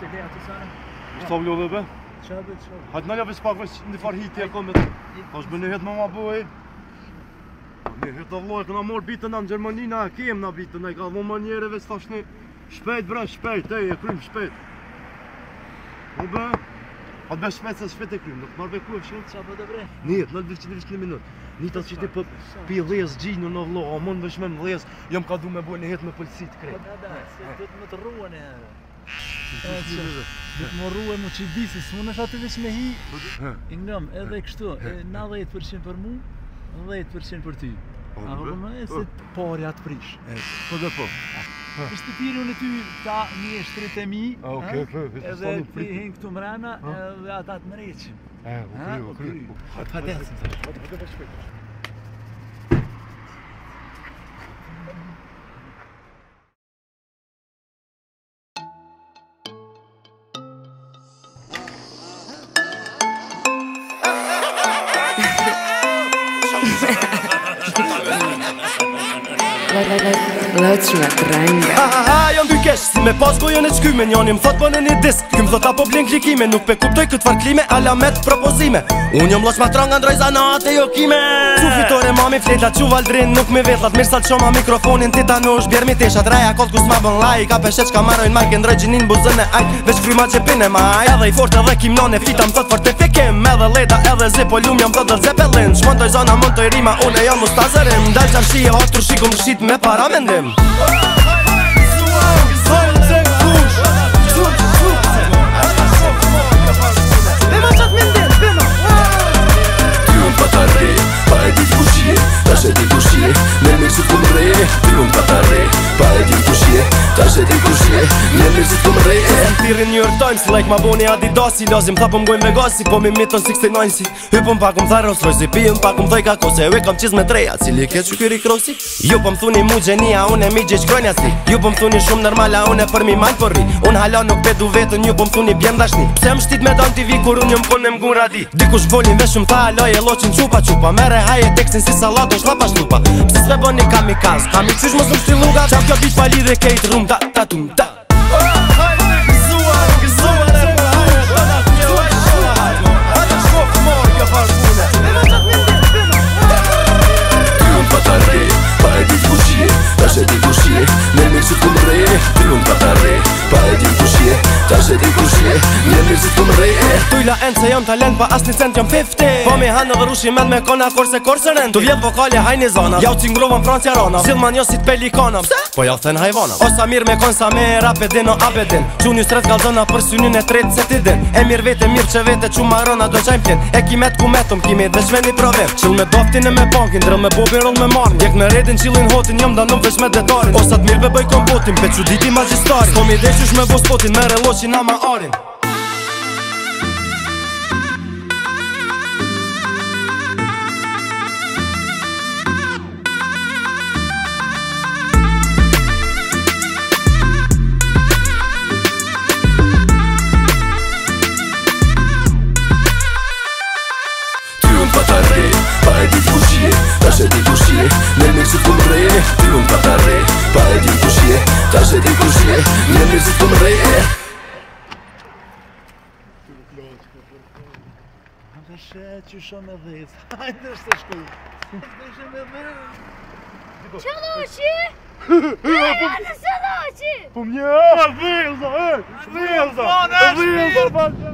Se ke atë sa? Çfarë vlodhe be? Çfarë çfarë? Hajt nalla vetë pak vesh në far hit e kombet. Po shme në het mama bu ai. Po në het na mor bitën në Gjermani na kem na bitën i ka vënë manjere vetë tash në shpejt bra shpejt e krym shpejt. Po be. Po të bësh shpejt se shpejt e krym, nuk marr veku fshi çfarë po do bre. Nit, në vitin e vitit në Nit ti për po pi dhjes gjinë në vlodhe, o mund vesh jam ka du me bën het me pulsit krej. Po da, se do të më të ruan e. Dhe të morru e mu që i bisi, së mund është aty veç me hi I ngëm, edhe kështu, 90% për mu, 10% për ty po, A më po, po, e se të pari atë prish Po dhe po Kështë të tiri unë ty ta një e shtrit e mi Edhe të hinë këtu mrena Dhe ata më mreqim E, u kry, u kry Hëtë hëtë hëtë hëtë hëtë hëtë hëtë hëtë hëtë Let's rap renga Ha ha ha, jam dykesh, si me pas gojën e çkymën, Njoni më thot bën në një disk, kim thot apo blin klikime Nuk pe kuptoj këtë far klime, ala me të propozime Unë jom losh ma tranga ndroj zanate jo kime Qu fitore mami fletla, qu valdrin nuk me vetlat Mirë sal mikrofonin, titanush, në është bjerë mi tesha Draja kolt kus ma bën laj, ka peshe qka marojn majke Ndroj gjinin buzën e aj, veç kryma qepin e maj Adhe i fort edhe kim fita thot fort Me dhe leta edhe dhe zipo, ljumë jam të të tsepëllin Shmontoj zona, montoj rima, une jam u stazërim Daj qërëshie, atur shikëm shqitë me para Triumpatare, pa edhi të shie, tash edhi të shie, një mizit të mreje Triumpatare, pa të shie, Jam tiri New York Times Like ma boni adidas I lozim tha pëm gojnë Vegas Si po mi miton 69 si Hypëm pak më tharë Rolls Royce pi pijëm pak më dhejka Ko se u e kam qiz me treja Cili ke që kyri krosi Ju pëm po thuni mu gjenia Une mi gjeq kronja si Ju pëm po thuni shumë normala Une për mi majnë përri Un Unë hala nuk bedu vetën Ju pëm po thuni bjem dashni Pse më shtit me don TV Kur unë jëm punë më radi Diku shbolin dhe shumë tha Aloj e loqin qupa qupa Mere haje tekstin si salato Shlapa shlupa Pse sve kjo pali dhe rum Kryla end se jam talent pa asni cent jam 50 Po me hanë dhe rushi med me kona korse korse rend Tu vjet vokale hajni zona Jau që ngrova Francia rona Zilë jo si t'pelikonam Pse? Po jau thën hajvonam Osa mirë me sa me rap e din o abedin Qun ju stres galdona për synin e tret se ti din E mirë vete mirë që vete që marona do qajm pjen E ki met ku metum kimi dhe shveni provim Qil me doftin e me bankin drëm me bobin roll me marn Jek me redin qilin hotin jam da nuk vesh me detarin Osa t'mir be bëj botin pe që diti magistarin Po me bospotin pa Pa e dit ku ta shet dit ku shie Me si të më re, ti më pa të Pa e dit ku ta shet dit ku shie Me si të më re Në shë që dhejtë shë me dhejtë Po mja!